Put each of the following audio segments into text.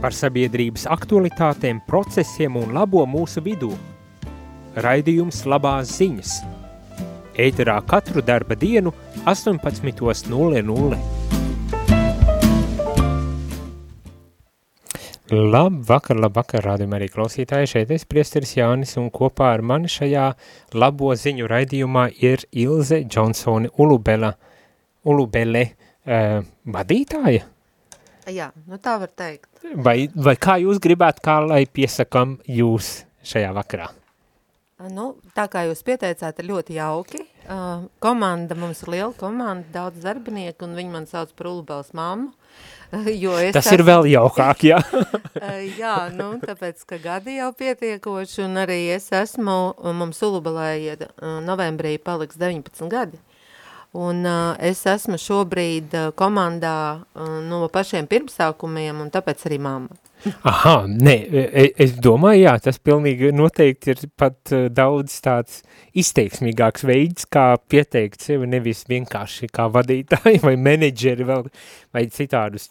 par sabiedrības aktualitātēm, procesiem un labo mūsu vidū. Raidījums labās ziņas. Ēterā katru darba dienu 18.00. Labvakar, labvakar, rādījumā arī klausītāji, šeit es priesteris Jānis un kopā ar mani šajā labo ziņu raidījumā ir Ilze Džonsone Ulubela, Ulubele uh, vadītāja. Jā, nu tā var teikt. Vai, vai kā jūs gribētu, kā lai piesakam jūs šajā vakarā? Nu, tā kā jūs pieteicāt, ir ļoti jauki. Uh, komanda, mums ir liela komanda, daudz darbinieku, un viņi man sauc par Ulubels mammu. Jo es Tas ir vēl jaukāk, jā. jā, nu, tāpēc, ka gadi jau pietiekoši, un arī es esmu, mums Ulubelē novembrī paliks 19 gadi. Un uh, es esmu šobrīd uh, komandā uh, no pašiem pirmsākumiem, un tāpēc arī mamma. Aha, nē, es domāju, jā, tas pilnīgi noteikti ir pat daudz tāds izteiksmīgāks veids, kā pieteikt sevi nevis vienkārši kā vadītāji vai menedžeri vēl, vai citādus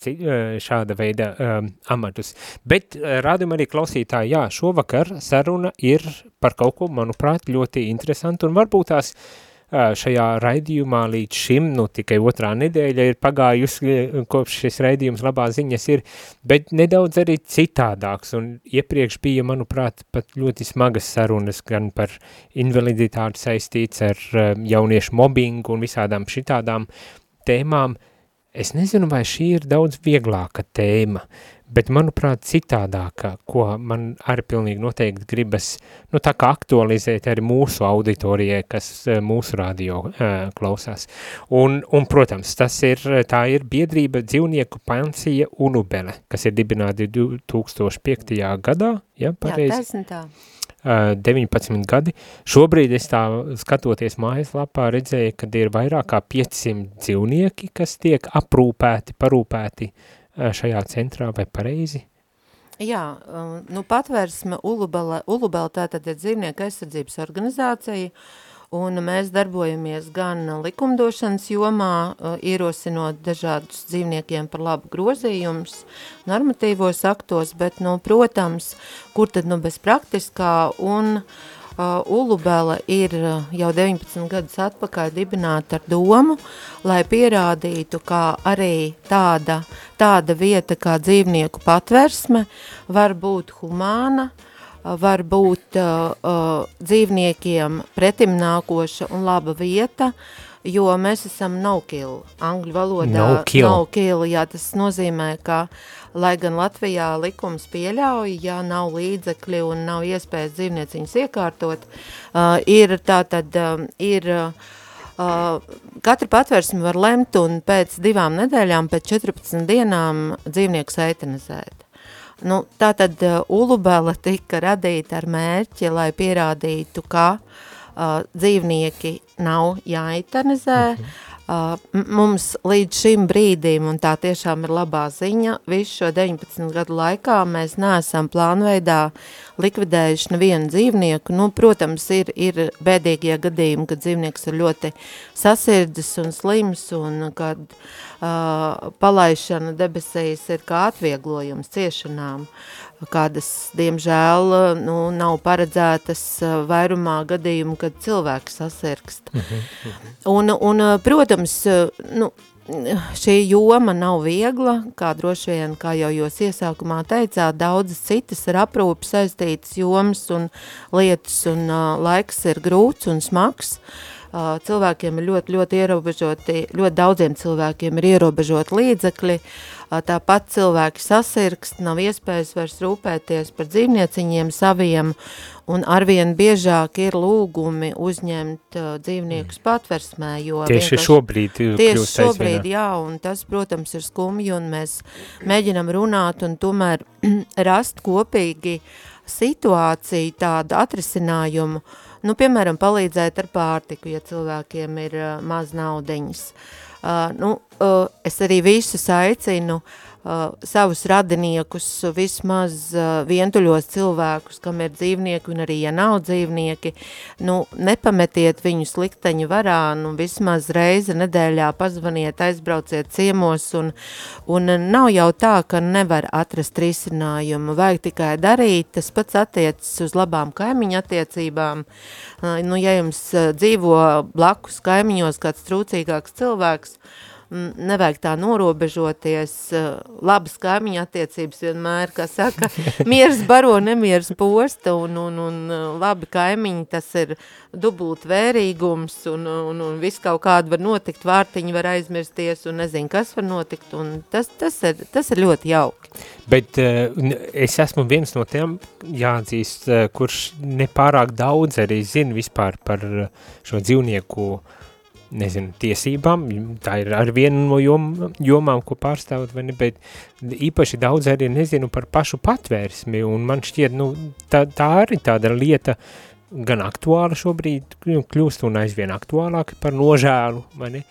šāda veida um, amatus. Bet rādījum arī klausītāji, jā, šovakar saruna ir par kaut ko, manuprāt, ļoti interesanti un varbūt tās uh, šajā raidījumā līdz šim, nu tikai otrā nedēļa ir pagājusi, kopš šis raidījums labā ziņas ir, bet nedaudz arī citādāks, un iepriekš bija, manuprāt, pat ļoti smagas sarunas gan par invaliditāti saistīts ar jauniešu mobbingu un visādām šitādām tēmām. Es nezinu, vai šī ir daudz vieglāka tēma, bet manuprāt citādākā, ko man arī pilnīgi noteikti gribas, nu tā kā aktualizēt arī mūsu auditorijai, kas eh, mūsu radio uh, klausās. Un, un, protams, tas ir, tā ir biedrība dzīvnieku pansija Unubele, kas ir dibināta 2005. gadā, ja, pareizi? Jā, taisnitā. Uh, 19 gadi. Šobrīd es tā skatoties mājaslapā redzēju, ka ir vairāk kā 500 dzīvnieki, kas tiek aprūpēti, parūpēti uh, šajā centrā vai pareizi? Jā, nu patvērsme Ulubela, Ulubela tātad ir dzīvnieku aizsardzības organizācija, un mēs darbojamies gan likumdošanas jomā, ierosinot dažādus dzīvniekiem par labu grozījumus, normatīvos aktos, bet, nu, protams, kur tad, nu, bez praktiskā un uh, Uh, Ulubela ir uh, jau 19 gadus atpakaļ dibināta ar domu, lai pierādītu, kā arī tāda, tāda vieta kā dzīvnieku patversme var būt humāna, uh, var būt uh, uh, dzīvniekiem pretimnākoša un laba vieta, jo mēs esam no-kill, angļu valodā no-kill, no kill, jā, tas nozīmē, ka lai gan Latvijā likums pieļauj, ja nav līdzekļi un nav iespējas dzīvnieciņus iekārtot, uh, ir tātad, um, ir, uh, katra patvērsme var lemt un pēc divām nedēļām, pēc 14 dienām dzīvniekus eitanizēt. Nu, tātad uh, Ulubela tika radīta ar mērķi, lai pierādītu, ka uh, dzīvnieki nav jāeitanizē, mm -hmm Uh, mums līdz šim brīdim, un tā tiešām ir labā ziņa, visu šo 19 gadu laikā mēs neesam plānveidā likvidējuši nevienu dzīvnieku. Nu, protams, ir, ir bēdīgie gadījumi, kad dzīvnieks ir ļoti sasirdzis un slims, un kad uh, palaišana debesīs ir kā atvieglojums ciešanām. Uh, kādas, diemžēl, nu, nav paredzētas eh, vairumā gadījumu, kad cilvēks sasirgst. Mm -hmm. un, un, eh, protams, eh, nu, šī joma nav viegla, kā droši vien, kā jau jūs iesākumā teicāt, daudzas citas ar aprūpi saistītas jomas un lietas, un uh, laiks ir grūts un smags. Uh, cilvēkiem ir ļoti, ļoti ierobežoti, ļoti daudziem cilvēkiem ir ierobežoti līdzekļi, uh, Tāpat cilvēki sasirgst, nav iespējas vairs rūpēties par dzīvnieciņiem saviem, un arvien biežāk ir lūgumi uzņemt uh, dzīvniekus mm. patversmē, jo tieši šobrīd tieši šobrīd, jā, un tas, protams, ir skumji, un mēs mēģinam runāt un tomēr rast kopīgi situāciju, tādu atrisinājumu, nu, piemēram, palīdzēt ar pārtiku, ja cilvēkiem ir uh, maz naudeņas. Uh, nu, uh, es arī visus aicinu uh, savus radiniekus, vismaz uh, vientuļos cilvēkus, kam ir dzīvnieki un arī, ja nav dzīvnieki, nu, nepametiet viņu slikteņu varā, nu, vismaz reizi nedēļā pazvaniet, aizbrauciet ciemos un, un nav jau tā, ka nevar atrast risinājumu, vajag tikai darīt, tas pats attiecas uz labām kaimiņu attiecībām, uh, nu, ja jums uh, dzīvo blakus kaimiņos kāds trūcīgāks cilvēks, nevajag tā norobežoties, eh, labas kaimiņa attiecības vienmēr, kā saka, miers baro, nemiers posta, un, un, un eh, labi kaimiņi, tas ir dubult vērīgums, un, un, un viss kaut kādu var notikt, vārtiņi var aizmirsties, un nezinu, kas var notikt, un tas, tas, ir, tas ir ļoti jauki. Bet uh, es esmu viens no tiem, jāatzīst, kurš nepārāk daudz arī zina vispār par šo dzīvnieku uh, nezinu, tiesībām, tā ir ar vienu no jom, jomām, ko pārstāvot, vai ne, bet īpaši daudz arī nezinu par pašu patvērsmi, un man šķiet, nu, tā, tā arī tāda lieta, gan aktuāla šobrīd, kļūst un aizvien aktuālāka par nožēlu, vai ne,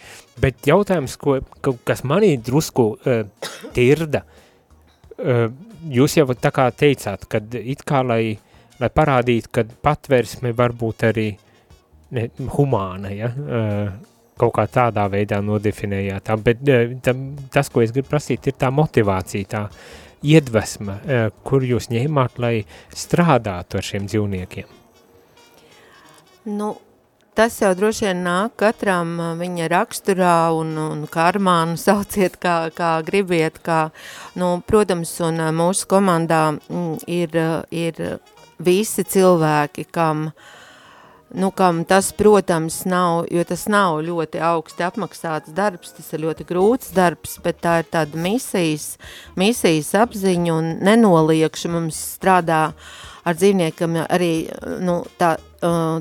bet jautājums, ko, kas manī drusku uh, tirda, uh, jūs jau tā kā teicāt, kad it kā, lai, lai parādītu, kad patvērsme var būt arī uh, ne, humāna, ja, kaut kā tādā veidā nodefinējāt. Bet tas, ko es gribu prasīt, ir tā motivācija, tā iedvesma, kur jūs ņēmāt, lai strādātu ar šiem dzīvniekiem? Nu, tas jau droši vien nāk katram viņa raksturā un, un karmānu sauciet, kā, kā gribiet, kā, nu, protams, un mūsu komandā mm, ir, ir visi cilvēki, kam uh, nu, kam tas, protams, nav, jo tas nav ļoti augsti apmaksāts darbs, tas ir ļoti grūts darbs, bet tā ir tāda misijas, misijas apziņa un nenoliekšu mums strādā ar dzīvniekam arī, nu, tā,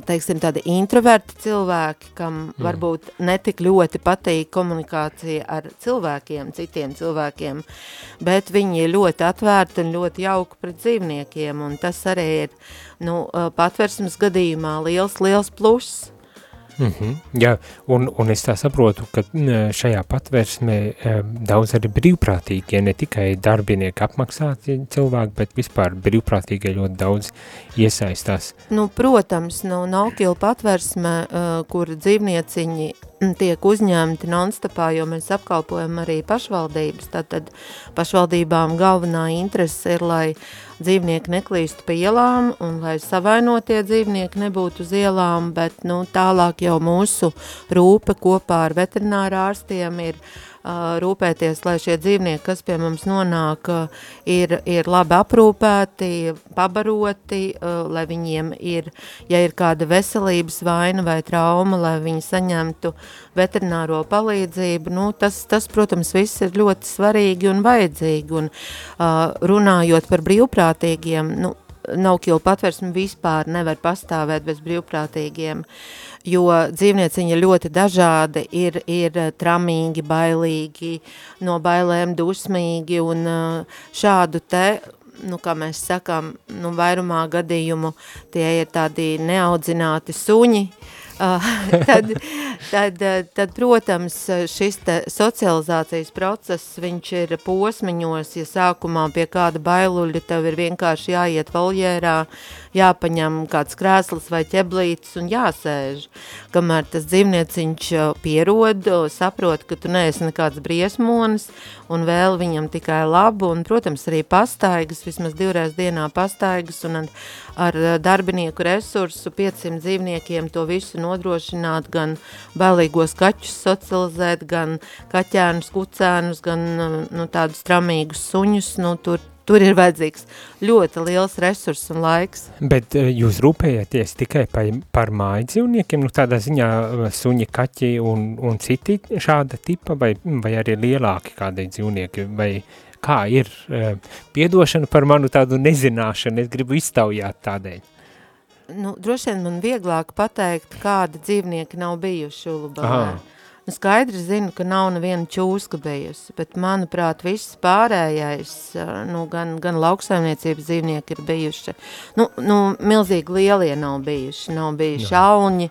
teiksim, tādi introverti cilvēki, kam mm. varbūt netik ļoti patīk komunikācija ar cilvēkiem, citiem cilvēkiem, bet viņi ir ļoti atvērti un ļoti jauki pret dzīvniekiem, un tas arī ir, nu, patversmes gadījumā liels, liels pluss. Mm -hmm, jā, un, un es tā saprotu, ka šajā patvērsmē daudz arī brīvprātīgie, ne tikai darbinieki apmaksāti cilvēki, bet vispār brīvprātīgie ļoti daudz iesaistās. Nu, protams, nu, Naukila patvērsmē, kur dzīvnieciņi tiek uzņemti nonstopā, jo mēs apkalpojam arī pašvaldības, tātad pašvaldībām galvenā interese ir, lai dzīvnieki neklīst pa ielām un lai savainotie dzīvnieki nebūtu uz ielām, bet nu, tālāk jau mūsu rūpe kopā ar veterinārārstiem ir uh, rūpēties, lai šie dzīvnieki, kas pie mums nonāk, ir, ir labi aprūpēti, pabaroti, lai viņiem ir, ja ir kāda veselības vaina vai trauma, lai viņi saņemtu veterināro palīdzību. Nu, tas, tas, protams, viss ir ļoti svarīgi un vajadzīgi. Un, runājot par brīvprātīgiem, nu, Naukila patversme vispār nevar pastāvēt bez brīvprātīgiem. Uh, jo dzīvnieciņi ļoti dažādi, ir, ir eh, tramīgi, bailīgi, no bailēm dusmīgi un eh, šādu te nu, kā mēs sakām, nu, vairumā gadījumu tie ir tādi neaudzināti suņi, uh, tad, tad, tad, protams, šis socializācijas process, viņš ir posmiņos, ja sākumā pie kāda bailuļa tev ir vienkārši jāiet valjērā, jāpaņem kāds krēsls vai ķeblītis un jāsēž. Kamēr tas dzīvnieciņš pierod, saprot, ka tu neesi nekāds briesmonis un vēl viņam tikai labu un, protams, arī pastaigas, vismaz divreiz dienā pastaigas un ar, ar darbinieku resursu 500 dzīvniekiem to visu nodrošināt, gan bailīgos kaķus socializēt, gan kaķēnus, kucēnus, gan nu, tādus tramīgus suņus, nu, tur Tur ir vajadzīgs ļoti liels resurss un laiks. Bet eh, jūs rūpējaties tikai par, par māju dzīvniekiem, nu tādā ziņā eh, suņi, kaķi un, un citi šāda tipa, vai, vai arī lielāki kādai dzīvnieki, vai kā ir eh, piedošana par manu tādu nezināšanu, es gribu iztaujāt tādēļ. Nu, droši vien man vieglāk pateikt, kādi dzīvnieki nav bijuši Ulubānē. Nu, skaidri zinu, ka nav neviena čūska bijusi, bet, manuprāt, viss pārējais, nu, gan, gan lauksaimniecības dzīvnieki ir bijuši, nu, nu milzīgi lielie nav bijuši, nav bijuši Jā. auņi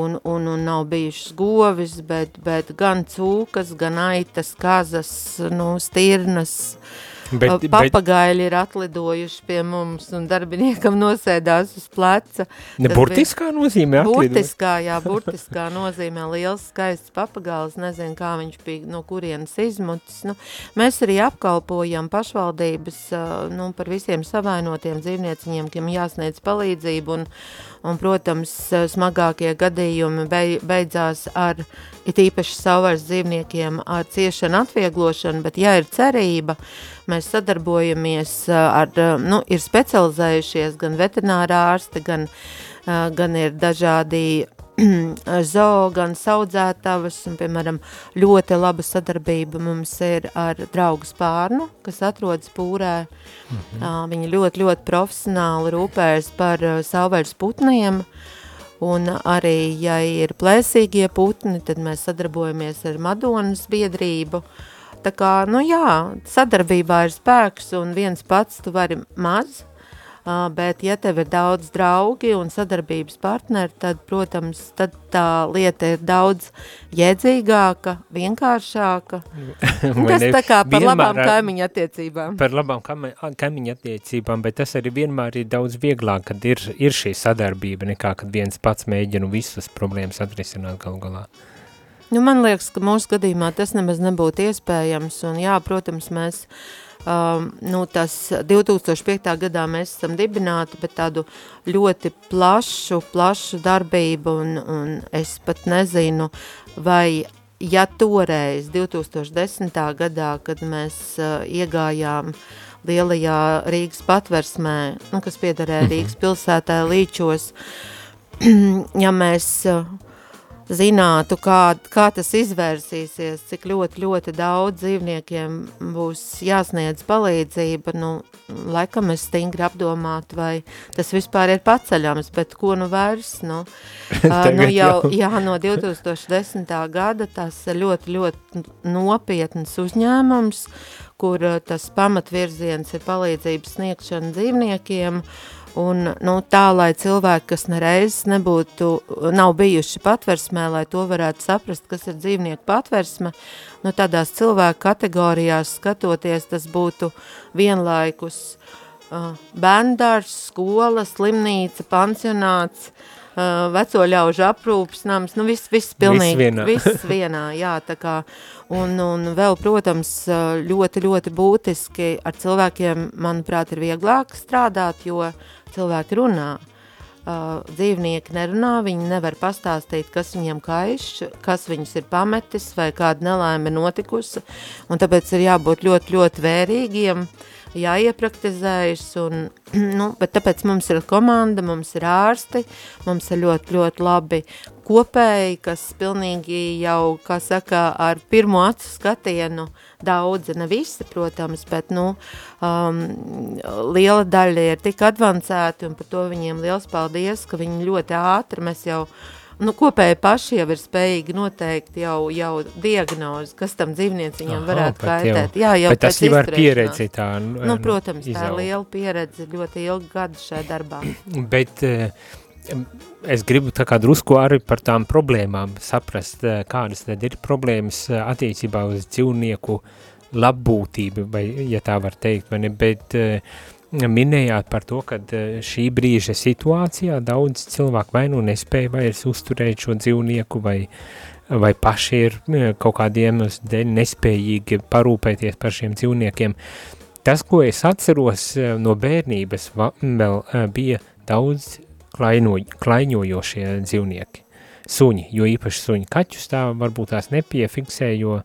un, un, un nav bijušas govis, bet, bet gan cūkas, gan aitas, kazas, nu, stirnas, uh, Bet, Papagaļi bet... ir atlidojuši pie mums un darbiniekam nosēdās uz pleca. Ne burtiskā nozīmē atlidojuši? Burtiskā, jā, burtiskā nozīmē liels skaists papagāls, nezinu, kā viņš bija no kurienes izmutis. Nu, mēs arī apkalpojam pašvaldības nu, par visiem savainotiem dzīvnieciņiem, kam jāsniedz palīdzību un, un, protams, smagākie gadījumi beidzās ar, it īpaši savvaļas dzīvniekiem, ar ciešanu atvieglošanu, bet ja ir cerība, mēs sadarbojamies ar, nu, ir specializējušies gan veterinārā ārsti, gan, gan ir dažādi zoo, gan saudzētavas, un, piemēram, ļoti laba sadarbība mums ir ar draugu spārnu, kas atrodas pūrē. Mm -hmm. Viņi ļoti, ļoti profesionāli rūpējas par savvaļas putniem, un arī, ja ir plēsīgie putni, tad mēs sadarbojamies ar Madonas biedrību, Tā kā, nu jā, sadarbībā ir spēks, un viens pats tu vari maz, bet ja tev ir daudz draugi un sadarbības partneri, tad, protams, tad tā lieta ir daudz jēdzīgāka, vienkāršāka. tas tā kā par labām kaimiņu attiecībām. Par labām kaimiņu attiecībām, bet tas arī vienmēr ir daudz vieglāk, kad ir, ir šī sadarbība, nekā kad viens pats mēģina visas problēmas atrisināt galu galā. Nu, man liekas, ka mūsu gadījumā tas nemaz nebūtu iespējams, un jā, protams, mēs Um, nu, tas 2005. gadā mēs esam dibināti, bet tādu ļoti plašu, plašu darbību, un, un es pat nezinu, vai ja toreiz 2010. gadā, kad mēs uh, iegājām lielajā Rīgas patversmē, nu, kas piederēja mhm. Rīgas pilsētā līčos, ja mēs uh, zinātu, kā, kā tas izvērsīsies, cik ļoti, ļoti daudz dzīvniekiem būs jāsniedz palīdzība, nu, laikam es stingri apdomātu, vai tas vispār ir paceļams, bet ko nu vairs, nu, nu jau, jā, no 2010. gada tas ļoti, ļoti nopietns uzņēmums, kur tas pamatvirziens ir palīdzības sniegšana dzīvniekiem, uh, Un, nu, tā, lai cilvēki, kas nereiz nebūtu, nav bijuši patversmē, lai to varētu saprast, kas ir dzīvnieku patversme, nu, tādās cilvēku kategorijās skatoties, tas būtu vienlaikus uh, bērndārs, skola, slimnīca, pansionāts, uh, veco ļaužu aprūpas nams, nu viss, viss pilnīgi, viss vienā, viss vienā jā, tā kā, un, un vēl, protams, ļoti, ļoti būtiski ar cilvēkiem, manuprāt, ir vieglāk strādāt, jo cilvēki runā. Uh, dzīvnieki nerunā, viņi nevar pastāstīt, kas viņiem kaiš, kas viņus ir pametis vai kāda nelaime notikusi, un tāpēc ir jābūt ļoti, ļoti vērīgiem, jāiepraktizējas, un, nu, tāpēc mums ir komanda, mums ir ārsti, mums ir ļoti, ļoti labi kopēji, kas pilnīgi jau, kā saka, ar pirmo acu skatienu daudzi, ne visi, protams, bet, nu, um, liela daļa ir tik advancēti, un par to viņiem liels paldies, ka viņi ļoti ātri, mēs jau, nu, kopēji paši jau ir spējīgi noteikt jau, jau diagnozi, kas tam dzīvnieciņam varētu kaitēt. Jā, jau bet tas jau ar pieredzi tā. Nu, nu protams, izauga. tā ir liela pieredze, ļoti ilgi gadu šajā darbā. bet, uh, es gribu tā kā drusku arī par tām problēmām saprast, eh, kādas tad ir problēmas eh, attiecībā uz dzīvnieku labbūtību, vai, ja tā var teikt, vai ne, bet uh, minējāt par to, ka šī brīža situācijā daudz cilvēku vai nu nespēja vairs uzturēt šo dzīvnieku, vai, vai paši ir kaut kādiem dēļ nespējīgi parūpēties par šiem dzīvniekiem. Tas, ko es atceros no bērnības, vēl bija daudz klaino, klaiņojošie dzīvnieki. Suņi, jo īpaši suņi kaķus tā varbūt tās nepiefiksē, jo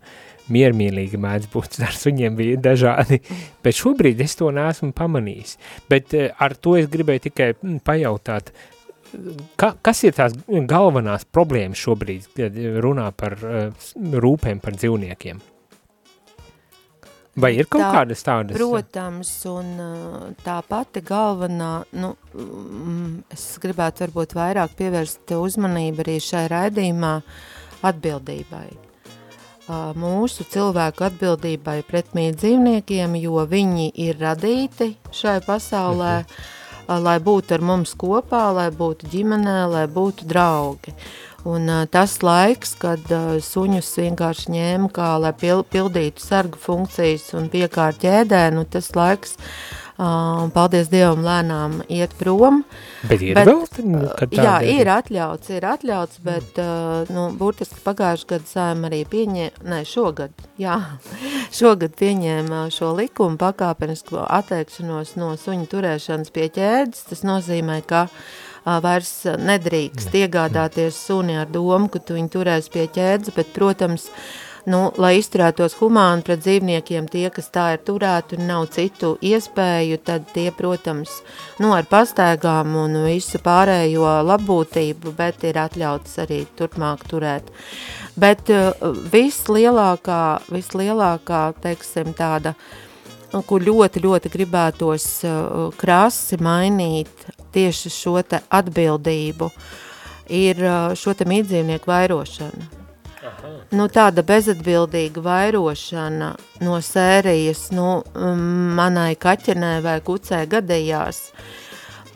miermīlīgi mēdz būt, ar suņiem bija dažādi, bet šobrīd es to neesmu pamanījis. Bet eh, ar to es gribēju tikai mm, pajautāt, ka, kas ir tās galvenās problēmas šobrīd, kad runā par uh, rūpēm par dzīvniekiem? Vai ir kaut tā, kādas tādas? Protams, un tā pati galvenā, nu, mm, es gribētu varbūt vairāk pievērst uzmanību arī šai raidījumā atbildībai. Mūsu cilvēku atbildībai pret mīt dzīvniekiem, jo viņi ir radīti šai pasaulē, mhm. lai būtu ar mums kopā, lai būtu ģimenē, lai būtu draugi. Un tas laiks, kad suņus vienkārši ņēma kā, lai pil, pildītu sargu funkcijas un piekārt ķēdē, nu tas laiks uh, Uh, paldies Dievam, lēnām iet prom. Bet ir bet, vēl? Jā, ir atļauts, ir atļauts, bet, uh, nu, burtiski pagājuši gadu sājuma arī pieņēma, ne, šogad, jā, šogad pieņēma šo likumu pakāpenisku atteikšanos no suņu turēšanas pie ķēdes. Tas nozīmē, ka uh, vairs nedrīkst iegādāties suni ar domu, ka tu viņu turēs pie ķēdes, bet, protams, uh, nu, lai izturētos humāni pret dzīvniekiem, tie, kas tā ir turēti un nav citu iespēju, tad tie, protams, nu, ar pastēgām un visu pārējo labbūtību, bet ir atļauts arī turpmāk turēt. Bet uh, vislielākā, vislielākā, teiksim, tāda, kur ļoti, ļoti gribētos uh, krasi mainīt tieši šo te atbildību, ir uh, šo te mītdzīvnieku vairošana nu, tāda bezatbildīga vairošana no sērijas, nu, manai kaķenē vai kucē gadījās,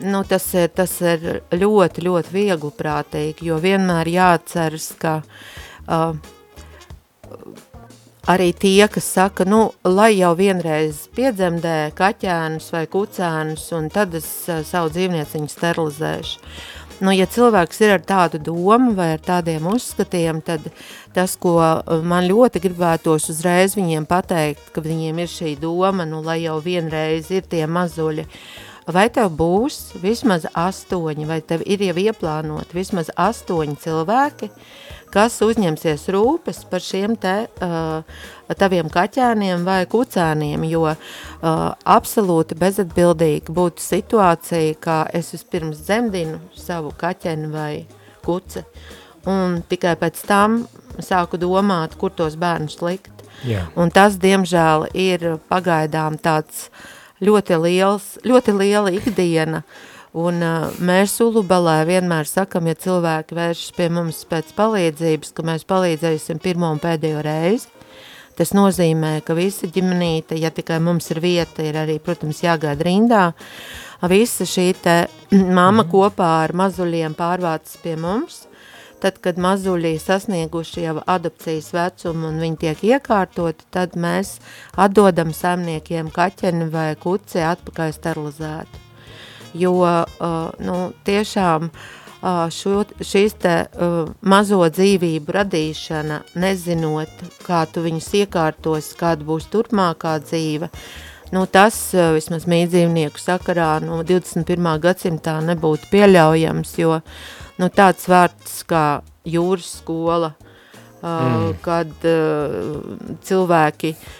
nu, tas ir, tas ir ļoti, ļoti viegli prātīgi, jo vienmēr jāatceras, ka uh, arī tie, kas saka, nu, lai jau vienreiz piedzemdē kaķēnus vai kucēnus, un tad es uh, savu dzīvnieciņu sterilizēšu. Nu, ja cilvēks ir ar tādu domu vai ar tādiem uzskatiem, tad tas, ko uh, man ļoti gribētos uzreiz viņiem pateikt, ka viņiem ir šī doma, nu, lai jau vienreiz ir tie mazuļi, vai tev būs vismaz astoņi, vai tev ir jau ieplānoti vismaz astoņi cilvēki, kas uzņemsies rūpes par šiem te uh, taviem kaķēniem vai kucēniem, jo uh, absolūti bezatbildīgi būtu situācija, kā es vispirms dzemdinu savu kaķeni vai kuci, un tikai pēc tam sāku domāt, kur tos bērnus likt. Jā. Un tas, diemžēl, ir pagaidām tāds ļoti liels, ļoti liela ikdiena, Un uh, mēs Ulubelē vienmēr sakam, ja cilvēki vēršas pie mums pēc palīdzības, ka mēs palīdzēsim pirmo un pēdējo reizi. Tas nozīmē, ka visa ģimenīte, ja tikai mums ir vieta, ir arī, protams, jāgaida rindā. Visa šī te mama mm. kopā ar mazuļiem pārvācas pie mums. Tad, kad mazuļi sasnieguši jau adopcijas vecumu un viņi tiek iekārtoti, tad mēs atdodam saimniekiem kaķeni vai kuci atpakaļ sterilizētu jo uh, nu, tiešām uh, šo, šīs te uh, mazo dzīvību radīšana, nezinot, kā tu viņus iekārtos, kāda būs turpmākā dzīve, nu, tas vismaz mīdzīvnieku sakarā no 21. gadsimtā nebūtu pieļaujams, jo nu, tāds vārds kā jūras skola, mm. kad cilvēki uh,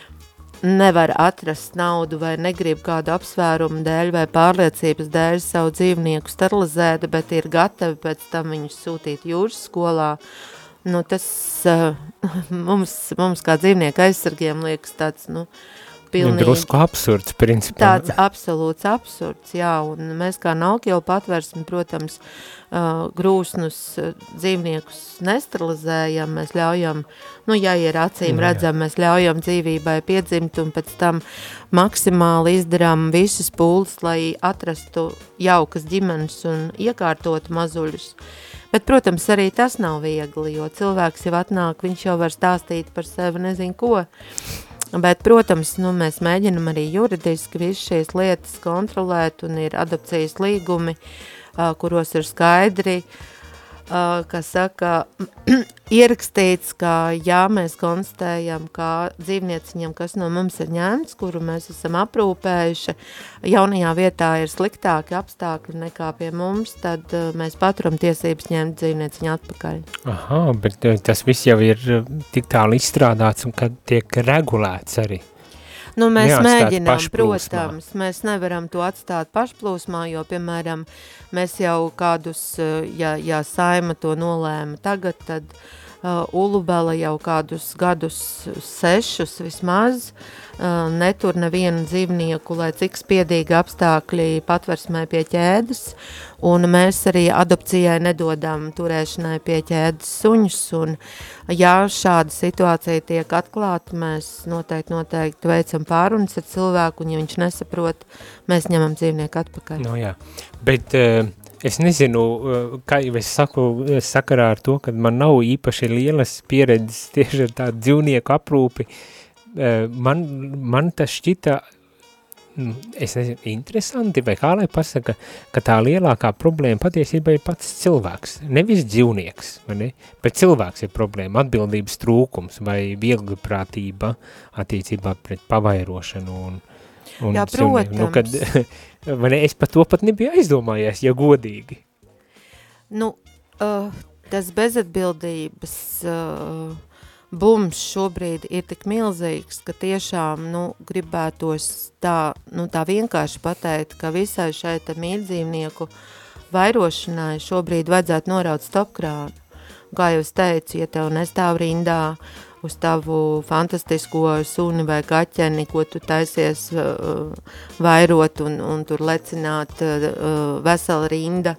nevar atrast naudu vai negrib kādu apsvērumu dēļ vai pārliecības dēļ savu dzīvnieku sterilizēt, bet ir gatavi pēc tam viņus sūtīt jūras skolā, nu tas uh, mums, mums kā dzīvnieku aizsargiem liekas tāds, nu, uh, pilnīgi. Drusku absurds, principā. Tāds absolūts absurds, jā, un mēs kā nauki jau patversim, protams, grūsnus dzīvniekus nesterilizējam, mēs ļaujam, nu, ja ir acīm jā, redzam, mēs ļaujam dzīvībai piedzimt un pēc tam maksimāli izdarām visas pūles, lai atrastu jaukas ģimenes un iekārtotu mazuļus. Bet, protams, arī tas nav viegli, jo cilvēks jau atnāk, viņš jau var stāstīt par sevi nezinu ko. Bet, protams, nu, mēs mēģinam arī juridiski visu šīs lietas kontrolēt un ir adopcijas līgumi, kuros ir skaidri uh, kas saka, ierakstīts, ka jā, mēs konstatējam, ka dzīvnieciņam, kas no mums ir ņemts, kuru mēs esam aprūpējuši, jaunajā vietā ir sliktāki apstākļi nekā pie mums, tad mēs paturam tiesības ņemt dzīvnieciņu atpakaļ. Aha, bet tas viss jau ir tik tālu izstrādāts un kad tiek regulēts arī. Nu, mēs mēģinām, protams, mēs nevaram to atstāt pašplūsmā, jo, piemēram, mēs jau kādus, ja, ja saima to nolēma tagad, tad uh, Ulubela jau kādus gadus sešus vismaz. Uh, netur nevienu dzīvnieku, lai cik spiedīgi apstākļi patversmē pie ķēdes, un mēs arī adopcijai nedodam turēšanai pie ķēdes suņus, un ja šāda situācija tiek atklāta, mēs noteikti, noteikti veicam pārunas ar cilvēku, un ja viņš nesaprot, mēs ņemam dzīvnieku atpakaļ. No jā, bet uh, Es nezinu, eh, kā jau es saku, sakarā ar to, ka man nav īpaši lielas pieredzes tieši ar tādu dzīvnieku aprūpi, eh, man, man tas šķita, mm, es nezinu, interesanti, vai kā lai pasaka, ka tā lielākā problēma patiesībā ir pats cilvēks, nevis dzīvnieks, vai ne? bet cilvēks ir problēma, atbildības trūkums vai viegliprātība attiecībā pret pavairošanu un, un Jā, protams. Nu, kad, ne, es par to pat nebiju aizdomājies, ja godīgi. Nu, uh, tas bezatbildības uh, bums šobrīd ir tik milzīgs, ka tiešām, nu, gribētos tā, nu, tā vienkārši pateikt, ka visai šai mīļdzīvnieku vairošanai šobrīd vajadzētu noraut stopkrānu. Kā jau es teicu, ja tev nestāv rindā uz tavu fantastisko suni vai kaķeni, ko tu taisies uh, vairot un, un tur lecināt uh, vesela rinda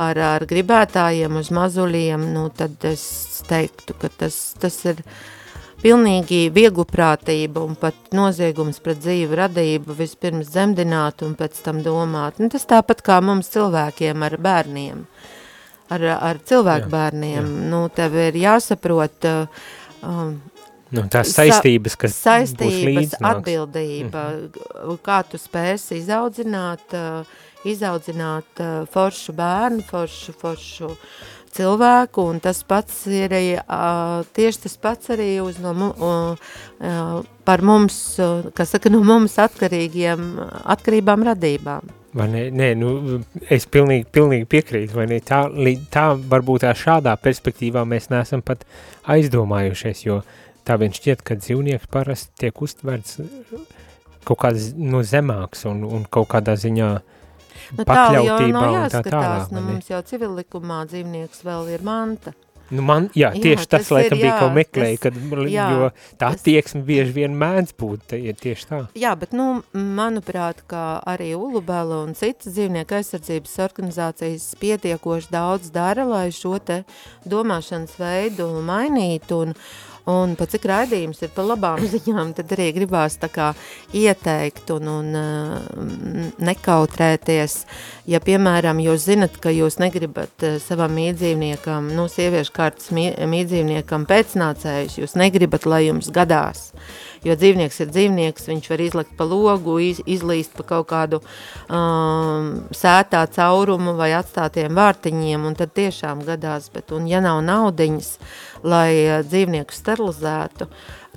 ar, ar gribētājiem uz mazuļiem, nu tad es teiktu, ka tas, tas ir pilnīgi vieglu prātība un pat noziegums pret dzīvu radību vispirms zemdināt un pēc tam domāt. Nu, tas tāpat kā mums cilvēkiem ar bērniem, ar, ar cilvēku jā, bērniem. Jā. Nu, tev ir jāsaprot, uh, um, nu, tās saistības, kas saistības, būs līdznāks. atbildība, mm -hmm. kā tu spēsi izaudzināt, uh, izaudzināt uh, foršu bērnu, foršu, foršu cilvēku, un tas pats ir uh, tieši tas pats arī uz no, uh, uh, par mums, uh, kas saka, no mums atkarīgiem, atkarībām radībām. Vai ne? Nē, nu, es pilnīgi, pilnīgi piekrītu, vai ne? Tā, tā varbūt tā šādā perspektīvā mēs neesam pat aizdomājušies, jo tā vien šķiet, ka dzīvnieks parasti tiek uztverts kaut kāds no zemāks un, un kaut kādā ziņā nu, pakļautībā un tā tālāk. Nu, mums jau civillikumā dzīvnieks vēl ir manta. Nu man, jā, tieši jā, tas, tas laikam ir, jā, bija, ko meklēja, tas, kad, jā, jo tā attieksme bieži vien mēdz būt, ja tieši tā. Jā, bet, nu, manuprāt, kā arī Ulubela un citas dzīvnieku aizsardzības organizācijas pietiekoši daudz dara, lai šo te domāšanas veidu mainītu un, uh, Un pat cik raidījums ir pa labām ziņām, tad arī gribās tā kā ieteikt un, un uh, nekautrēties. Ja, piemēram, jūs zinat, ka jūs negribat uh, savam mīdzīvniekam, nu, sieviešu kārtas mīdzīvniekam pēcnācējus, jūs negribat, lai jums gadās. Jo dzīvnieks ir dzīvnieks, viņš var izlekt pa logu, iz, izlīst pa kaut kādu um, sētā caurumu vai atstātiem vārtiņiem, un tad tiešām gadās, bet un ja nav naudiņas, uh, lai eh, dzīvnieku sterilizētu,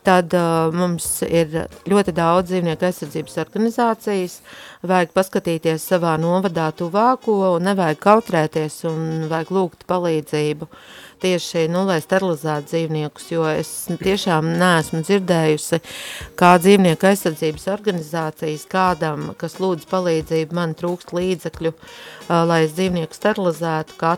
tad uh, mums ir ļoti daudz dzīvnieku aizsardzības organizācijas, vajag paskatīties savā novadā tuvāko un nevajag kautrēties un vajag lūgt palīdzību tieši, nu, lai sterilizētu dzīvniekus, jo es tiešām neesmu dzirdējusi, kā dzīvnieku aizsardzības organizācijas kādam, kas lūdz palīdzību, man trūkst līdzekļu, lai es dzīvnieku sterilizētu, kā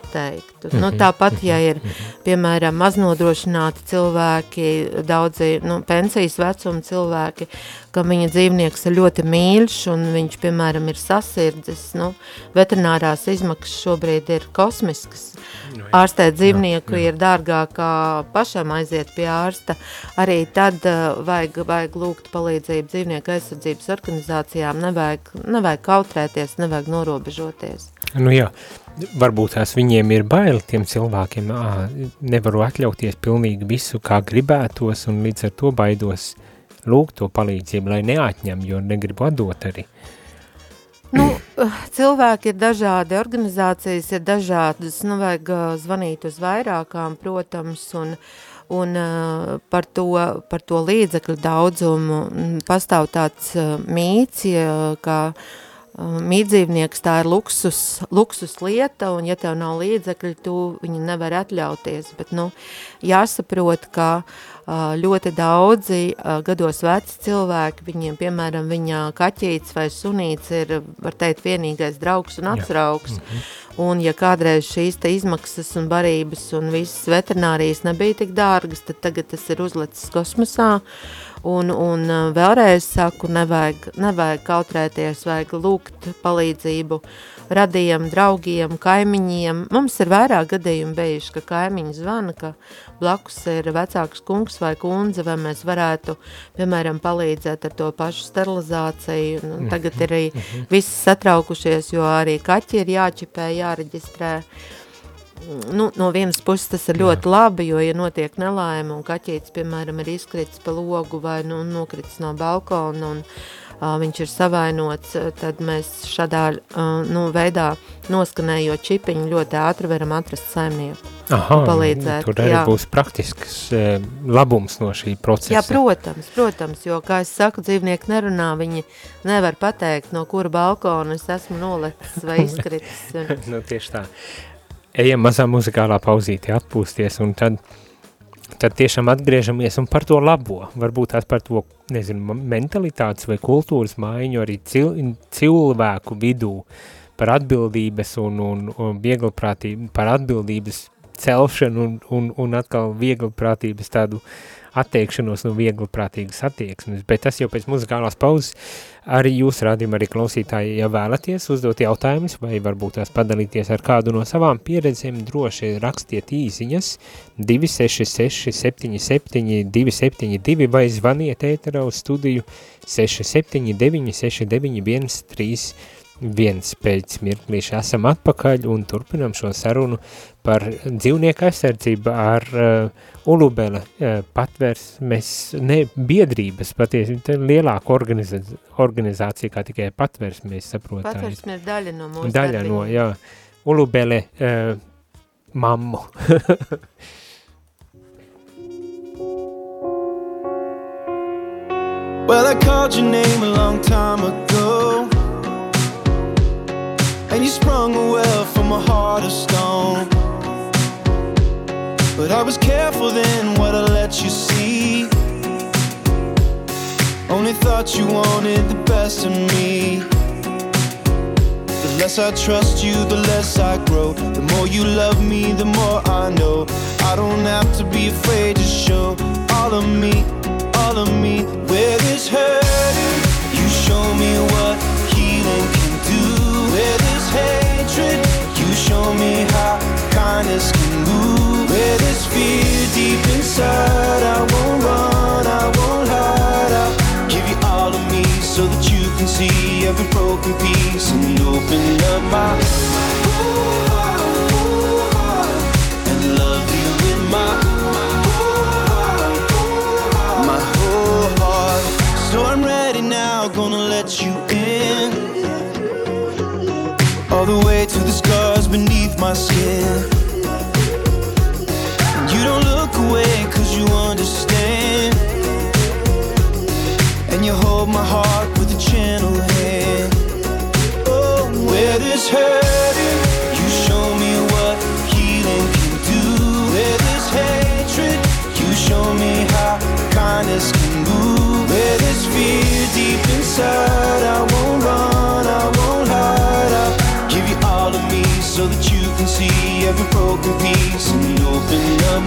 atteiktu. Nu, mhm. tāpat, ja ir, piemēram, maznodrošināti cilvēki, daudzi nu, pensijas vecuma cilvēki, ka viņa dzīvnieks ir ļoti mīļš un viņš, piemēram, ir sasirdzis. Nu, veterinārās izmaksas šobrīd ir kosmiskas. Nu, Ārstēt dzīvnieku jā, jā. ir dārgāk kā pašam aiziet pie ārsta. Arī tad uh, vajag, vajag lūgt palīdzību dzīvnieku aizsardzības organizācijām. Nevajag, nevajag kautrēties, nevajag norobežoties. Nu jā, varbūt tās viņiem ir baili tiem cilvēkiem, ā, nevaru atļauties pilnīgi visu, kā gribētos, un līdz ar to baidos lūgt to palīdzību, lai neatņem, jo negribu atdot arī. Nu, cilvēki ir dažādi, organizācijas ir dažādas, nu vajag zvanīt uz vairākām, protams, un, un par, to, par to līdzekļu daudzumu pastāv tāds mīts, ka mīdzīvnieks tā ir luksus, luksus lieta, un ja tev nav līdzekļi, tu viņu nevar atļauties, bet, nu, jāsaprot, ka ļoti daudzi gados veci cilvēki, viņiem, piemēram, viņa kaķīts vai sunīts ir, var teikt, vienīgais draugs un atsraugs, mhm. un ja kādreiz šīs te izmaksas un barības un visas veterinārijas nebija tik dārgas, tad tagad tas ir uzlecis kosmosā, Un, un uh, vēlreiz saku, nevajag, nevajag kautrēties, vajag lūgt palīdzību radiem, draugiem, kaimiņiem. Mums ir vairāk gadījumi bijuši, ka kaimiņi zvana, ka blakus ir vecāks kungs vai kundze, vai mēs varētu, piemēram, palīdzēt ar to pašu sterilizāciju. Un tagad ir arī mhm. visi satraukušies, jo arī kaķi ir jāčipē, jāreģistrē nu, no vienas puses tas ir ļoti Jā. labi, jo, ja notiek nelaime un kaķītis, piemēram, ir izkritis pa logu vai nu, nokritis no balkona un uh, viņš ir savainots, tad mēs šādā uh, nu, veidā noskanējot čipiņu ļoti ātri varam atrast saimnieku. Aha, palīdzēt. Tur arī jā. būs praktisks e, labums no šī procesa. Jā, protams, protams, jo, kā es saku, dzīvnieki nerunā, viņi nevar pateikt, no kura balkona es esmu nolecis vai izkritis. Un... nu, tieši tā ejam mazā muzikālā pauzītē atpūsties un tad, tad tiešām atgriežamies un par to labo, varbūt tās par to, nezinu, mentalitātes vai kultūras maiņu arī cil, cilvēku vidū, par atbildības un, un, un vieglprātību, par atbildības celšanu un, un, un atkal vieglprātības tādu atteikšanos no vieglprātīgas attieksmes, bet tas jau pēc muzikālās pauzes Arī jūs, rādījumi, arī klausītāji, ja vēlaties uzdot jautājumus vai varbūt tās padalīties ar kādu no savām pieredzēm, droši rakstiet īziņas 266 77 272 vai zvaniet ēterā uz studiju 679 69 131 viens pēc mirklīša esam atpakaļ un turpinam šo sarunu par dzīvnieku aizsardzību ar uh, Ulubela uh, patversmes, ne biedrības patiesi, lielāka organiza, organizācija kā tikai patversme, mēs saprotam. Patversme ir daļa no mūsu Daļa darbiņa. no, jā, Ulubele uh, mammu. Well, I called your name a long time ago And you sprung a well from a heart of stone. But I was careful then what I let you see. Only thought you wanted the best of me. The less I trust you, the less I grow. The more you love me, the more I know. I don't have to be afraid to show all of me, all of me. Where this hurting, you show me what how kindness can move. Where there's fear deep inside, I won't run, I won't hide. I'll give you all of me so that you can see every broken piece and open up my heart and love you in my my whole heart. So I'm ready now, gonna let you in all the way to the scars beneath my skin.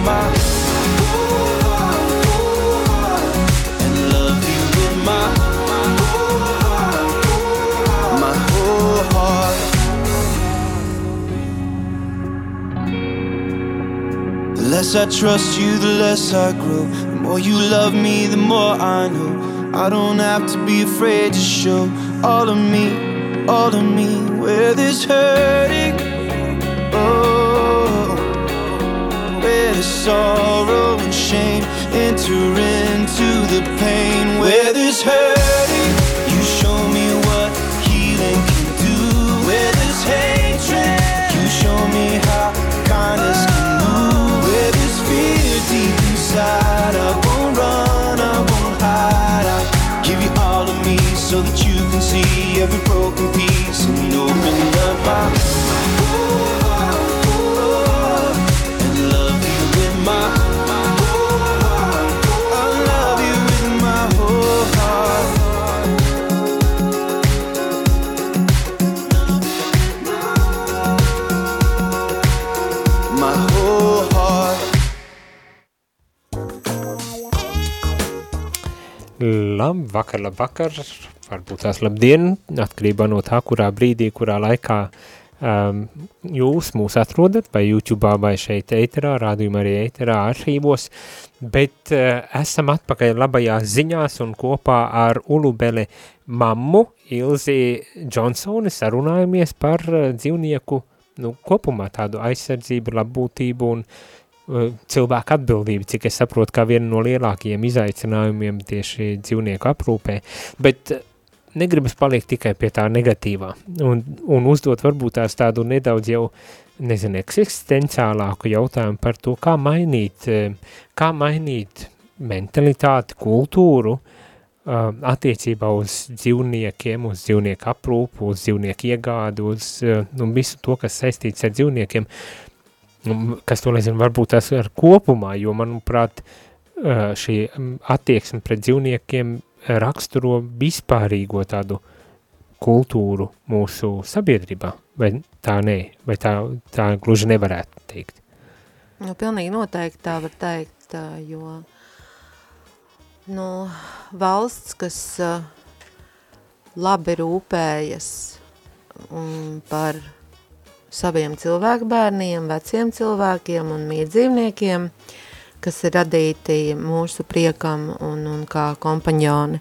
My. The less I trust you, the less I grow. The more you love me, the more I know. I don't have to be afraid to show all of me all of me where this hurting. Oh, where the sorrow and shame enter into the pain. Where this hurting, you show me what healing can do. Where this hatred, you show me how kindness can move. Where this fear deep inside, I won't run, I won't hide. I'll give you all of me so that you can see every broken piece Labvakar, labvakar, varbūt tās labdien, atkarībā no tā, kurā brīdī, kurā laikā um, jūs mūs atrodat, vai YouTube, vai šeit ēterā, rādījumā arī ēterā arhīvos, bet uh, esam atpakaļ labajās ziņās un kopā ar Ulubele mammu Ilzi Džonsoni sarunājamies par uh, dzīvnieku nu, kopumā tādu aizsardzību, labbūtību un uh, cilvēku atbildība, cik es saprotu, kā viena no lielākajiem izaicinājumiem tieši dzīvnieku aprūpē, bet eh, negribas palikt tikai pie tā negatīvā un, un uzdot varbūt tās tādu nedaudz jau, nezinu, eksistenciālāku jautājumu par to, kā mainīt, eh, kā mainīt mentalitāti, kultūru, attiecībā uz dzīvniekiem, uz dzīvnieku aprūpu, uz dzīvnieku iegādu, uz nu, visu to, kas saistīts ar dzīvniekiem, Nu, kas to nezinu, varbūt tas ir kopumā, jo, manuprāt, šī attieksme pret dzīvniekiem raksturo vispārīgo tādu kultūru mūsu sabiedrībā, vai tā nē, vai tā, tā gluži nevarētu teikt? Nu, pilnīgi noteikti tā var teikt, jo nu, valsts, kas labi rūpējas par saviem cilvēku bērniem, veciem cilvēkiem un miedzīvniekiem, kas ir radīti mūsu priekam un, un kā kompaņoni.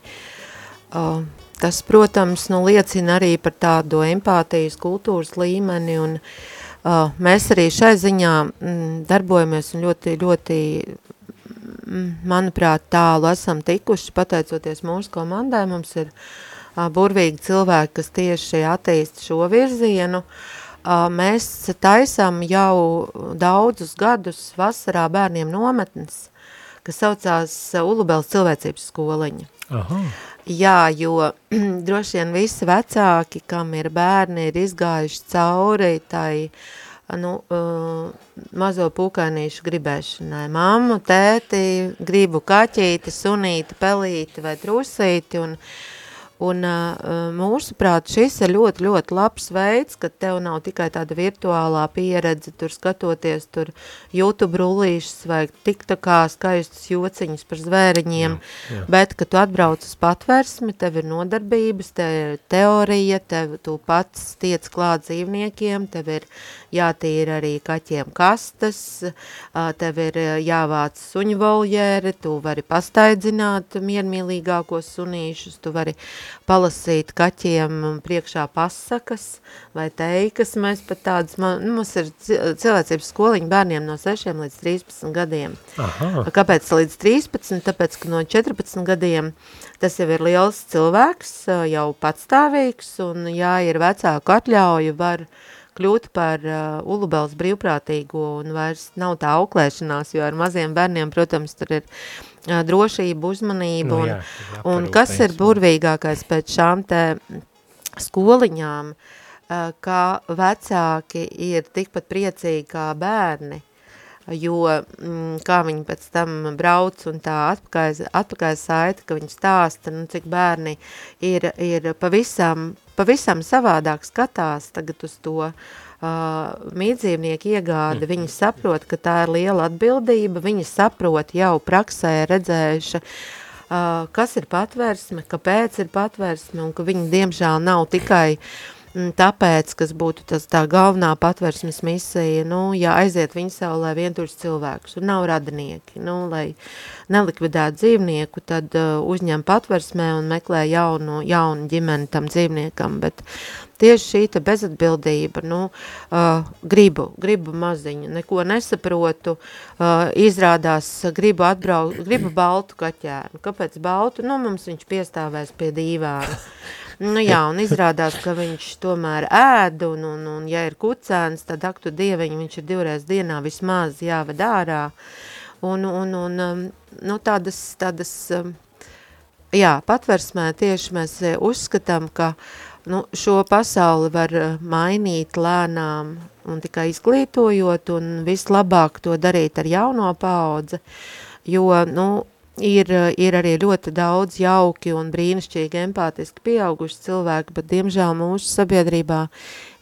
Uh, tas, protams, nu, liecina arī par tādu empātijas kultūras līmeni un uh, mēs arī šai ziņā mm, darbojamies un ļoti, ļoti, mm, manuprāt, tālu esam tikuši, pateicoties mūsu komandai, mums ir burvīgi cilvēki, kas tieši attīst šo virzienu, uh, Mēs taisam jau daudzus gadus vasarā bērniem nometnes, kas saucās Ulubels cilvēcības skoliņa. Aha. Jā, jo droši vien visi vecāki, kam ir bērni, ir izgājuši cauri tai nu, uh, mazo pūkainīšu gribēšanai. Mammu, tēti, gribu kaķīti, sunīti, pelīti vai trusīti, un uh, Un uh, mūsuprāt, šis ir ļoti, ļoti labs veids, ka tev nav tikai tāda virtuālā pieredze, tur skatoties tur YouTube rullīšas vai tik tā kā skaistus jociņus par zvēriņiem, jā, jā. bet, ka tu atbrauc uz patversmi, tev ir nodarbības, tev ir teorija, tev tu pats tiec klāt dzīvniekiem, tev ir jātīra arī kaķiem kastas, uh, tev ir jāvāc suņu voljēri, tu vari pastaidzināt miermīlīgākos sunīšus, tu vari palasīt kaķiem priekšā pasakas vai teikas. Mēs pat tādas, man, nu, mums ir cilvēcības skoliņa bērniem no 6 līdz 13 gadiem. Aha. Kāpēc līdz 13? Tāpēc, ka no 14 gadiem tas jau ir liels cilvēks, jau patstāvīgs, un jā, ir vecāku atļauju, var kļūt par uh, Ulubels brīvprātīgo un vairs nav tā auklēšanās, jo ar maziem bērniem, protams, tur ir drošību, uzmanību. Nu, jā, un, un kas ir burvīgākais pēc šām te skoliņām, kā vecāki ir tikpat priecīgi kā bērni, jo kā viņi pēc tam brauc un tā atpakaļ, atpakaļ saita, ka viņi stāsta, nu, cik bērni ir, ir pavisam, pavisam savādāk skatās tagad uz to uh, uh, mīdzīvnieku iegāde, mm. viņi saprot, ka tā ir liela atbildība, viņi saprot jau praksē redzējuši, uh, kas ir patvērsme, kāpēc ir patvērsme, un ka viņi diemžēl nav tikai mm, tāpēc, kas būtu tas tā galvenā patversmes misija, nu, ja aiziet viņa savu, lai vientuļs cilvēks, un nav radinieki, nu, lai nelikvidētu dzīvnieku, tad uh, uzņem patversmē un meklē jaunu, jaunu ģimeni tam dzīvniekam, bet tieši šī te bezatbildība, nu, uh, gribu, gribu maziņu, neko nesaprotu, uh, izrādās gribu atbraukt, gribu baltu kaķēnu. Kāpēc baltu? Nu, mums viņš piestāvēs pie dīvāna. Nu jā, un izrādās, ka viņš tomēr ēd, un, un, un ja ir kucēns, tad aktu dieviņu viņš ir divreiz dienā vismaz jāved ārā. Un, un, un um, nu, tādas, tādas, um, jā, patversmē tieši mēs uzskatām, ka nu, šo pasauli var eh, mainīt lēnām un tikai izglītojot un vislabāk to darīt ar jauno paudzi, jo, nu, ir, ir arī ļoti daudz jauki un brīnišķīgi empātiski pieauguši cilvēki, bet diemžēl mūsu sabiedrībā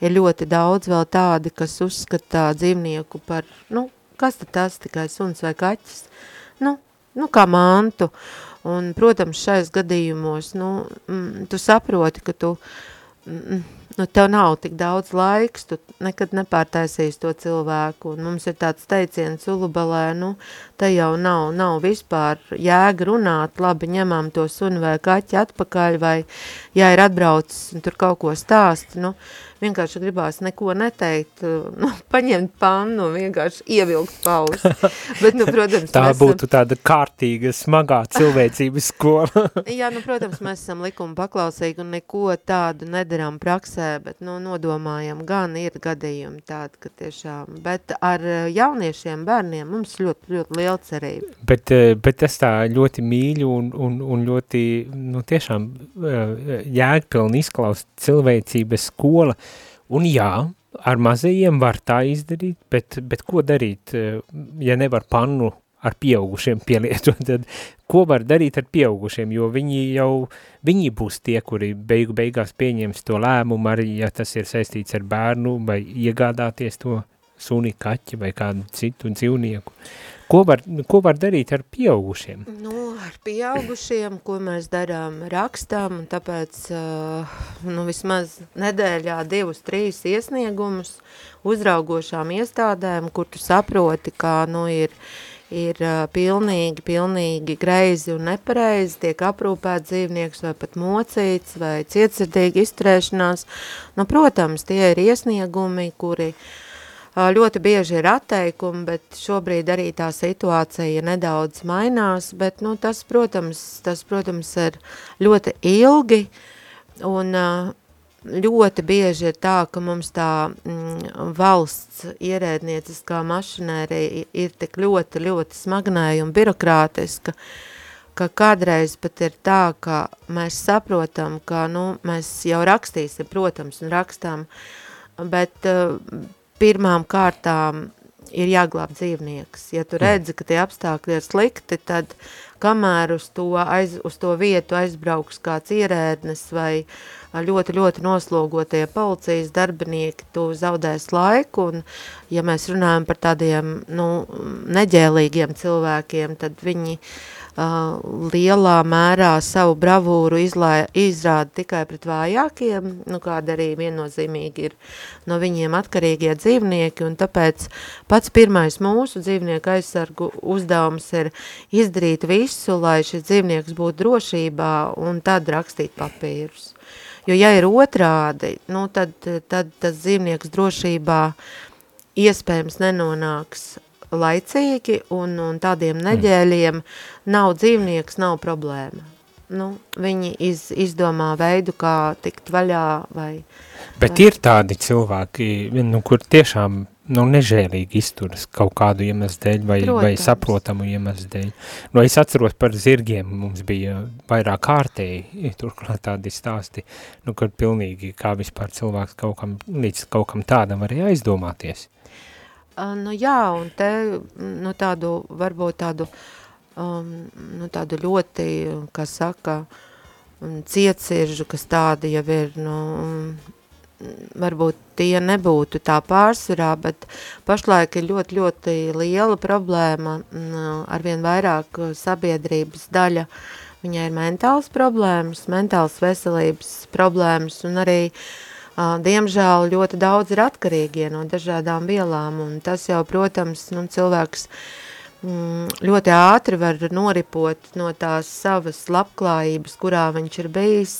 ir ļoti daudz vēl tādi, kas uzskata dzīvnieku par, nu, kas tad tas tikai suns vai kaķis, nu, nu kā mantu, Un, protams, šais gadījumos, nu, mm, tu saproti, ka tu, mm, nu, tev nav tik daudz laiks, tu nekad nepārtaisīs to cilvēku, un mums ir tāds teiciens ulubalē, nu, te jau nav, nav vispār jēga runāt, labi, ņemam to suni vai kaķi atpakaļ, vai, ja ir atbraucis un tur kaut ko stāst, nu, vienkārši gribās neko neteikt, nu, paņemt pannu un vienkārši ievilkt pauzi. Bet, nu, protams, Tā būtu esam... tāda kārtīga, smagā cilvēcības skola. Jā, nu, protams, mēs esam likuma paklausīgi un neko tādu nedaram praksē, bet, nu, nodomājam, gan ir gadījumi tādi, ka tiešām, bet ar jauniešiem, bērniem mums ļoti, ļoti liela cerība. Bet, eh, bet es tā ļoti mīļu un, un, un ļoti, nu, tiešām eh, jēgpilni izklaust cilvēcības skola, Un jā, ar mazajiem var tā izdarīt, bet, bet ko darīt, eh, ja nevar pannu ar pieaugušiem pielietot, tad ko var darīt ar pieaugušiem, jo viņi jau, viņi būs tie, kuri beigu beigās pieņems to lēmumu, arī ja tas ir saistīts ar bērnu, vai iegādāties to suni, kaķi vai kādu citu dzīvnieku. Ko var, ko var darīt ar pieaugušiem? Nu, ar pieaugušiem, ko mēs darām, rakstām, un tāpēc nu, vismaz nedēļā divus, trīs iesniegumus uzraugošām iestādēm, kur tu saproti, kā nu, ir, ir pilnīgi, pilnīgi greizi un nepareizi, tiek aprūpēts dzīvnieks vai pat mocīts vai cietsirdīgi izturēšanās. Nu, protams, tie ir iesniegumi, kuri uh, Ļoti bieži ir atteikumi, bet šobrīd arī tā situācija nedaudz mainās, bet nu, tas, protams, tas, protams, ir ļoti ilgi. Un ļoti bieži ir tā, ka mums tā mm, valsts ierēdnieciskā mašinērija ir tik ļoti, ļoti smagnēja un birokrātiska, ka kādreiz pat ir tā, ka mēs saprotam, ka nu, mēs jau rakstīsim, protams, un rakstām, bet uh, pirmām kārtām ir jāglāb dzīvnieks. Ja tu redzi, ka tie apstākļi ir slikti, tad kamēr uz to, aiz, uz to vietu aizbrauks kāds ierēdnis vai ļoti, ļoti noslogotie policijas darbinieki, tu zaudēs laiku, un ja mēs runājam par tādiem, nu, neģēlīgiem cilvēkiem, tad viņi uh, uh, lielā mērā savu bravūru izlā, izrāda tikai pret vājākiem, nu kāda arī viennozīmīgi ir no viņiem atkarīgie dzīvnieki, un tāpēc pats pirmais mūsu dzīvnieku aizsargu uzdevums ir izdarīt visu, lai šis dzīvnieks būtu drošībā, un tad rakstīt papīrus. Jo ja ir otrādi, nu tad, tad tas dzīvnieks drošībā iespējams nenonāks laicīgi un, un tādiem neģēļiem nav dzīvnieks, nav problēma. Nu, viņi iz, izdomā veidu, kā tikt vaļā vai... Bet vai... ir tādi cilvēki, nu, kur tiešām nu, nežēlīgi izturas kaut kādu iemeslu dēļ vai, Protams. vai saprotamu iemeslu dēļ. Nu, es atceros par zirgiem, mums bija vairāk kārtēji, turklāt tādi stāsti, nu, kad pilnīgi kā vispār cilvēks kaut kam, līdz kaut kam tādam varēja aizdomāties. Nu jā, un te nu, tādu, varbūt tādu, um, nu, tādu ļoti, kā saka, cietsiržu, kas tādi jau ir, nu, varbūt tie nebūtu tā pārsvarā, bet pašlaik ir ļoti, ļoti liela problēma, arvien vairāk sabiedrības daļa, viņai ir mentāls problēmas, mentāls veselības problēmas un arī uh, diemžēl ļoti daudz ir atkarīgie no dažādām vielām, un tas jau, protams, nu, cilvēks mm, ļoti ātri var noripot no tās savas labklājības, kurā viņš ir bijis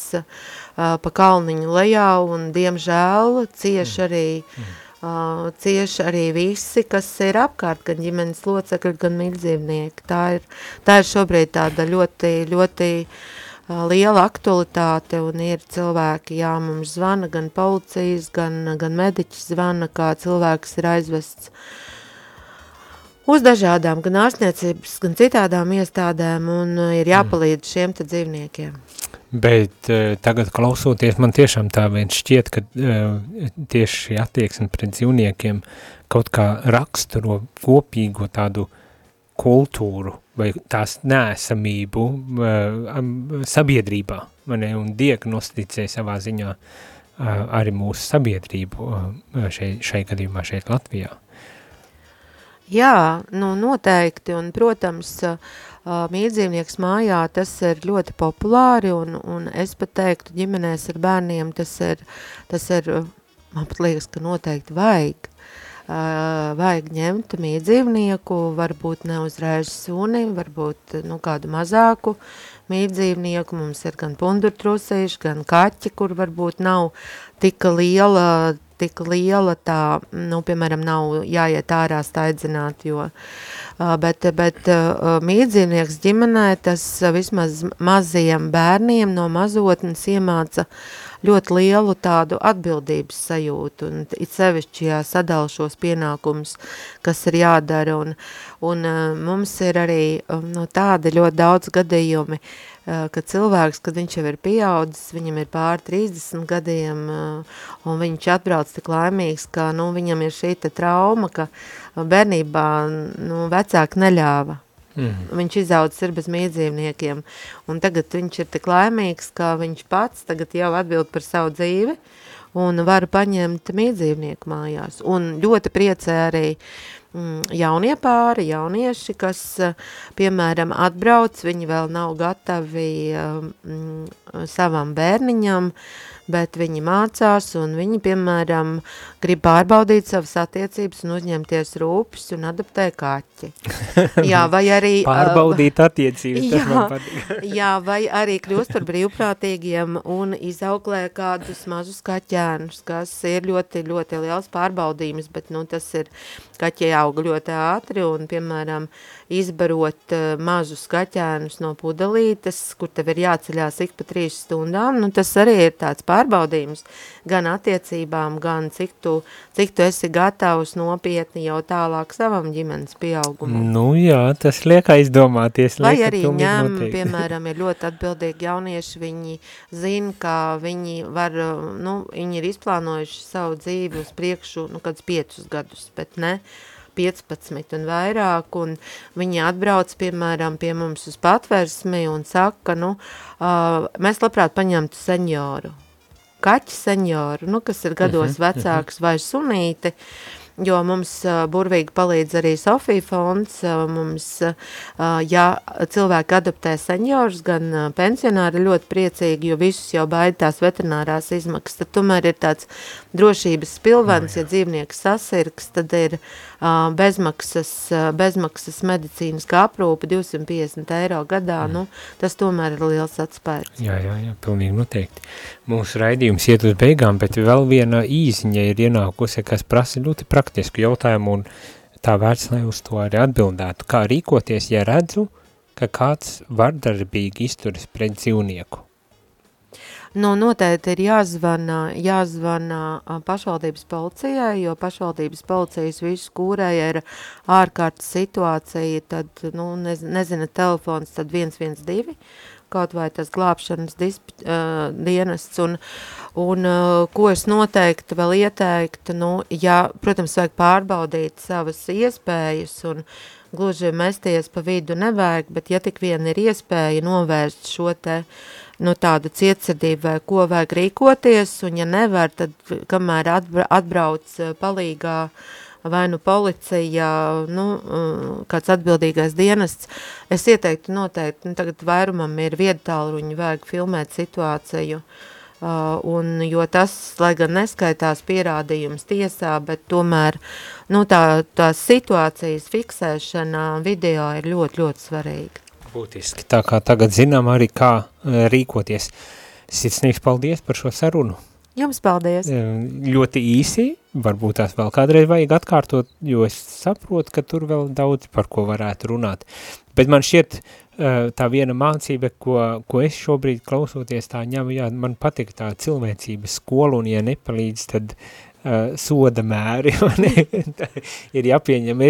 pa kalniņu lejā, un diemžēl cieši mm. arī, mm. cieši arī visi, kas ir apkārt, gan ģimenes locekļi, gan mīļdzīvnieki. Tā ir, tā ir šobrīd tāda ļoti, ļoti uh, liela aktualitāte un ir cilvēki, jā, mums zvana gan policijas, gan, gan mediķis zvana, kā cilvēks ir aizvests uz dažādām gan ārstniecības, gan citādām iestādēm un ir jāpalīdz šiem te dzīvniekiem. Bet uh, tagad klausoties, man tiešām tā viens šķiet, ka uh, tieši šī attieksme pret dzīvniekiem kaut kā raksturo kopīgo tādu kultūru vai tās nēsamību uh, sabiedrībā, ne, un diagnosticē savā ziņā uh, arī mūsu sabiedrību uh, šai, šai gadījumā šeit Latvijā. Jā, nu noteikti, un, protams, mīdzīvnieks mājā tas ir ļoti populāri, un, un es pat teiktu, ģimenēs ar bērniem tas ir, tas ir, man pat liekas, ka noteikti vajag. Uh, vajag ņemt mīdzīvnieku, varbūt ne uzreiz suni, varbūt nu, kādu mazāku mīdzīvnieku. Mums ir gan pundurtrusīši, gan kaķi, kur varbūt nav tik liela tik liela tā, nu, piemēram, nav jāiet ārā staidzināt, jo, bet, bet mīdzīvnieks ģimenē tas vismaz mazajiem bērniem no mazotnes iemāca ļoti lielu tādu atbildības sajūtu, un it sevišķi jāsadala šos pienākumus, kas ir jādara, un, un mums ir arī nu, tādi ļoti daudz gadījumi, ka cilvēks, kad viņš jau ir pieaudzis, viņam ir pār 30 gadiem, un viņš atbrauc tik laimīgs, ka nu, viņam ir šī trauma, ka bērnībā nu, vecāki neļāva. Mm. Viņš izaudzis ir bez mīdzīvniekiem, un tagad viņš ir tik laimīgs, ka viņš pats tagad jau atbild par savu dzīvi, un var paņemt mīdzīvnieku mājās. Un ļoti priecē arī Mm, jaunie pāri, jaunieši, kas, piemēram, atbrauc, viņi vēl nav gatavi um, savam bērniņam, uh, bet viņi mācās un viņi, piemēram, grib pārbaudīt savas attiecības un uzņemties rūpes un adaptē kaķi. Jā, vai arī... Pārbaudīt attiecības, jā, tas man patīk. jā, vai arī kļūst par brīvprātīgiem un izauklē kādus mazus kaķēnus, kas ir ļoti, ļoti liels pārbaudījums, bet, nu, tas ir, kaķi auga ļoti ātri un, piemēram, izbarot uh, mazus kaķēnus no pudelītes, kur tev ir jāceļās ik pa trīs stundām, nu, tas arī ir tāds pārbaudījums, gan attiecībām, gan cik tu, cik tu esi gatavs nopietni jau tālāk savam ģimenes pieaugumam. Nu jā, tas liek aizdomāties. Vai arī ņem, noteikti. piemēram, ir ļoti atbildīgi jaunieši, viņi zina, ka viņi var, nu, viņi ir izplānojuši savu dzīvi uz priekšu, nu, kādus piecus gadus, bet ne, 15 un vairāk, un viņi atbrauc, piemēram, pie mums uz patversmi un saka, nu, uh, mēs labprāt paņemtu senjoru, kaķi senjoru, nu, kas ir gados uh -huh, vecāks uh -huh. vai sunīti, jo mums burvīgi palīdz arī Sofija fonds, mums, ja cilvēki adaptē seniorus, gan pensionāri ļoti priecīgi, jo visus jau baida tās veterinārās izmaksas, tad tomēr ir tāds drošības spilvens, oh, ja dzīvnieks sasirgs, tad ir bezmaksas, bezmaksas medicīniskā aprūpe 250 eiro gadā, mm. nu, tas tomēr ir liels atspērts. Jā, jā, jā, pilnīgi noteikti. Mūsu raidījums iet uz beigām, bet vēl viena īziņa ir ienākusi, kas prasa ļoti praktiski praktisku jautājumu un tā vērts, lai uz to arī atbildētu. Kā rīkoties, ja redzu, ka kāds vardarbīgi izturas pret dzīvnieku? Nu, noteikti ir jāzvana, jāzvana pašvaldības policijai, jo pašvaldības policijas visu kūrēja ir ārkārtas situācija, tad, nu, nez, nezina telefons, tad 112, kaut vai tas glābšanas disp, uh, dienests, un, un uh, ko es noteikti vēl ieteiktu, nu, ja, protams, vajag pārbaudīt savas iespējas, un gluži mesties pa vidu nevajag, bet ja tik vien ir iespēja novērst šo te, nu, tādu cietsirdību vai ko vajag rīkoties, un ja nevar, tad kamēr atbrauc palīgā uh, vai nu policija, nu, kāds atbildīgais dienests, es ieteiktu noteikti, nu, tagad vairumam ir viedtālruņi, vajag filmēt situāciju, uh, un, jo tas, lai gan neskaitās pierādījums tiesā, bet tomēr, nu, tā, tā situācijas fiksēšana video ir ļoti, ļoti svarīga. Būtiski, tā kā tagad zinām arī, kā rīkoties. Sirsnīgs paldies par šo sarunu. Jums paldies. Ļoti īsi, varbūt tās vēl kādreiz vajag atkārtot, jo es saprotu, ka tur vēl daudz par ko varētu runāt. Bet man šķiet tā viena mācība, ko, ko es šobrīd klausoties tā ņemu, jā, man patika tā cilvēcības skola, un ja nepalīdz, tad uh, soda mēri, ir jāpieņem,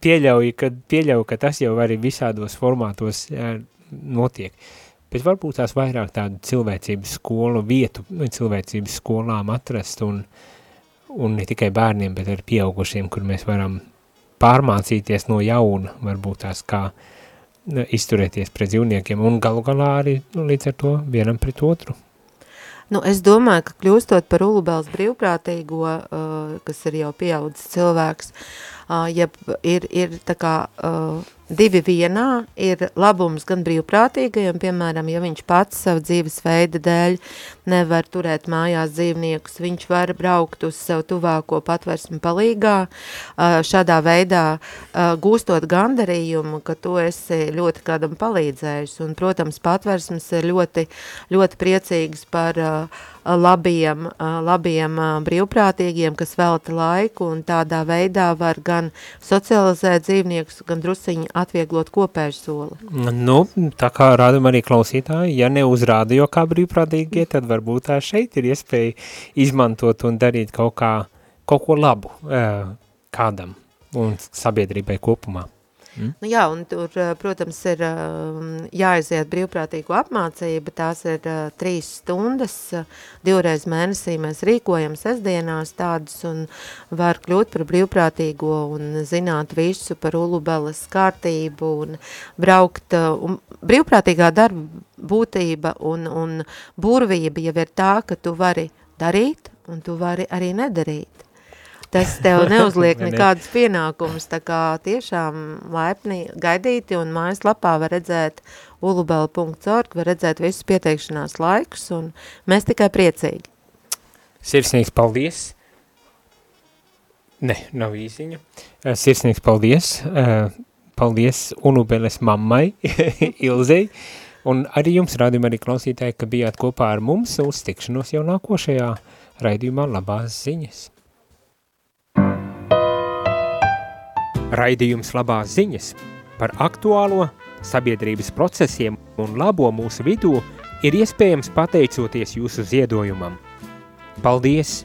pieļauju, ka, pieļauju, ka tas jau arī visādos formātos uh, notiek. Uh, bet varbūt tās vairāk tādu cilvēcības skolu vietu, nu, cilvēcības skolām atrast un, un ne tikai bērniem, bet arī pieaugušiem, kur mēs varam pārmācīties no jauna, varbūt tās kā nu, izturēties pret dzīvniekiem un galu galā arī nu, līdz ar to vienam pret otru. Nu, es domāju, ka kļūstot par Ulubēls brīvprātīgo, uh, kas ir jau pieaudzis cilvēks, uh, ja ir, ir tā kā uh, divi vienā, ir labums gan brīvprātīgajam, piemēram, ja viņš pats savu dzīves veida dēļ nevar turēt mājās dzīvniekus, viņš var braukt uz savu tuvāko patversmi palīgā, uh, šādā veidā gūstot gandarījumu, ka tu esi ļoti kādam palīdzējis, un, protams, patversmes ir ļoti, ļoti priecīgs par uh, labiem, labiem brīvprātīgiem, kas velta laiku un tādā veidā var gan socializēt dzīvniekus, gan drusiņi atvieglot kopēju soli. Nu, tā kā rādam arī klausītāji, ja ne uz rādio kā brīvprātīgie, tad varbūt tā šeit ir iespēja izmantot un darīt kaut, kā, kaut ko labu kādam un sabiedrībai kopumā. Mm. Nu, jā, un tur, eh, protams, ir eh, jāaiziet brīvprātīgu apmācību, tās ir eh, trīs stundas, divreiz mēnesī mēs rīkojam sestdienās tādus un var kļūt par brīvprātīgo un zināt visu par ulubeles kārtību un braukt, un brīvprātīgā darba būtība un, un burvība jau ir tā, ka tu vari darīt un tu vari arī nedarīt tas tev neuzliek nekādus pienākumus, tā kā tiešām laipni gaidīti un mājaslapā var redzēt ulubela.org, var redzēt visus pieteikšanās laikus un mēs tikai priecīgi. Sirsnīgs paldies! Ne, nav īziņa. Eh, sirsnīgs paldies! Eh, paldies Unubeles mammai, Ilzei, un arī jums rādījumā arī klausītāji, ka bijāt kopā ar mums uz tikšanos jau nākošajā raidījumā labās ziņas. Raidījums labās ziņas par aktuālo sabiedrības procesiem un labo mūsu vidū ir iespējams pateicoties jūsu ziedojumam. Paldies!